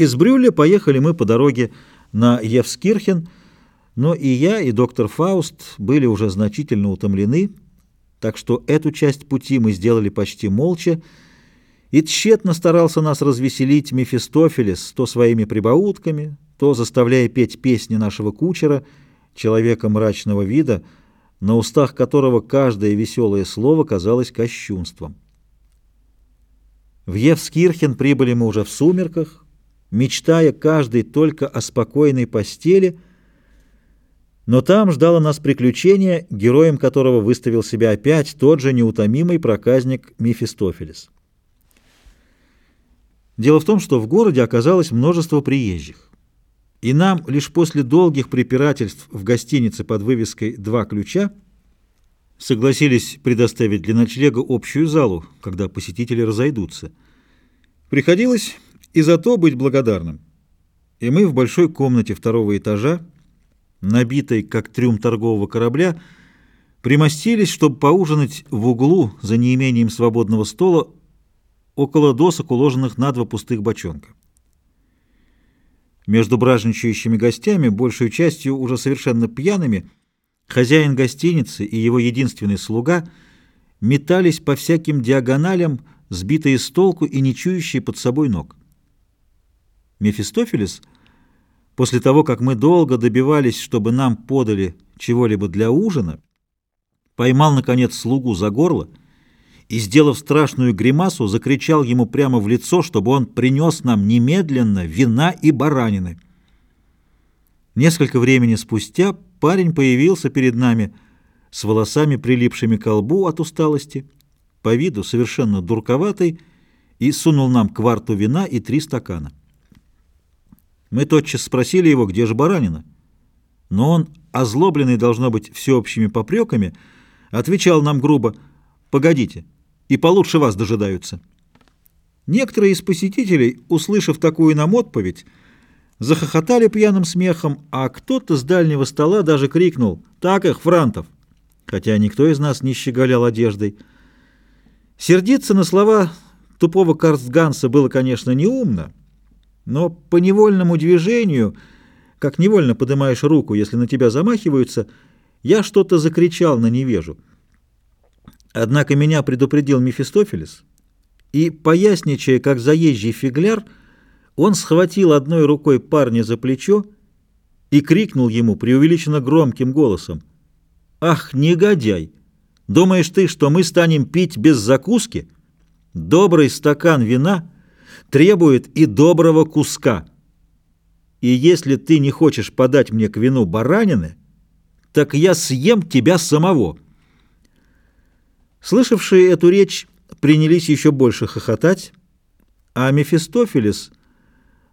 Из Брюля поехали мы по дороге на Евскирхен, но и я, и доктор Фауст были уже значительно утомлены, так что эту часть пути мы сделали почти молча, и тщетно старался нас развеселить Мефистофелес то своими прибаутками, то заставляя петь песни нашего кучера, человека мрачного вида, на устах которого каждое веселое слово казалось кощунством. В Евскирхен прибыли мы уже в сумерках, мечтая каждый только о спокойной постели, но там ждало нас приключение, героем которого выставил себя опять тот же неутомимый проказник Мефистофелес. Дело в том, что в городе оказалось множество приезжих, и нам лишь после долгих препирательств в гостинице под вывеской «Два ключа» согласились предоставить для ночлега общую залу, когда посетители разойдутся. Приходилось и за то быть благодарным. И мы в большой комнате второго этажа, набитой как трюм торгового корабля, примостились, чтобы поужинать в углу за неимением свободного стола около досок, уложенных на два пустых бочонка. Между бражничающими гостями, большую частью уже совершенно пьяными, хозяин гостиницы и его единственный слуга метались по всяким диагоналям, сбитые с толку и не чующие под собой ног. Мефистофелес, после того, как мы долго добивались, чтобы нам подали чего-либо для ужина, поймал, наконец, слугу за горло и, сделав страшную гримасу, закричал ему прямо в лицо, чтобы он принес нам немедленно вина и баранины. Несколько времени спустя парень появился перед нами с волосами, прилипшими к лбу от усталости, по виду совершенно дурковатый, и сунул нам кварту вина и три стакана. Мы тотчас спросили его, где же баранина. Но он, озлобленный, должно быть, всеобщими попреками, отвечал нам грубо, «Погодите, и получше вас дожидаются». Некоторые из посетителей, услышав такую нам отповедь, захохотали пьяным смехом, а кто-то с дальнего стола даже крикнул «Так их, франтов!», хотя никто из нас не щеголял одеждой. Сердиться на слова тупого Карстганса было, конечно, неумно, но по невольному движению, как невольно поднимаешь руку, если на тебя замахиваются, я что-то закричал на невежу. Однако меня предупредил Мефистофелес, и, поясничая, как заезжий фигляр, он схватил одной рукой парня за плечо и крикнул ему преувеличенно громким голосом, «Ах, негодяй! Думаешь ты, что мы станем пить без закуски? Добрый стакан вина — требует и доброго куска. И если ты не хочешь подать мне к вину баранины, так я съем тебя самого». Слышавшие эту речь принялись еще больше хохотать, а Мефистофелес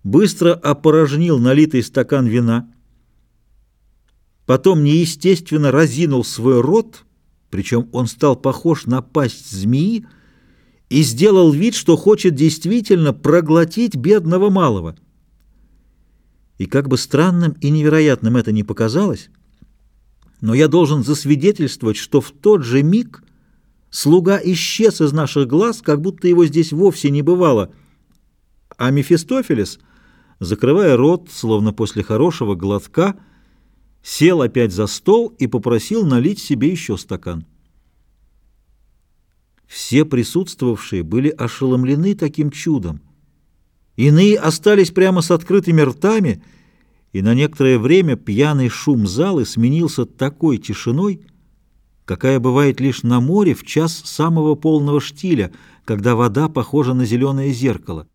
быстро опорожнил налитый стакан вина, потом неестественно разинул свой рот, причем он стал похож на пасть змеи, и сделал вид, что хочет действительно проглотить бедного малого. И как бы странным и невероятным это ни показалось, но я должен засвидетельствовать, что в тот же миг слуга исчез из наших глаз, как будто его здесь вовсе не бывало, а Мефистофелес, закрывая рот, словно после хорошего глотка, сел опять за стол и попросил налить себе еще стакан. Все присутствовавшие были ошеломлены таким чудом. Иные остались прямо с открытыми ртами, и на некоторое время пьяный шум залы сменился такой тишиной, какая бывает лишь на море в час самого полного штиля, когда вода похожа на зеленое зеркало.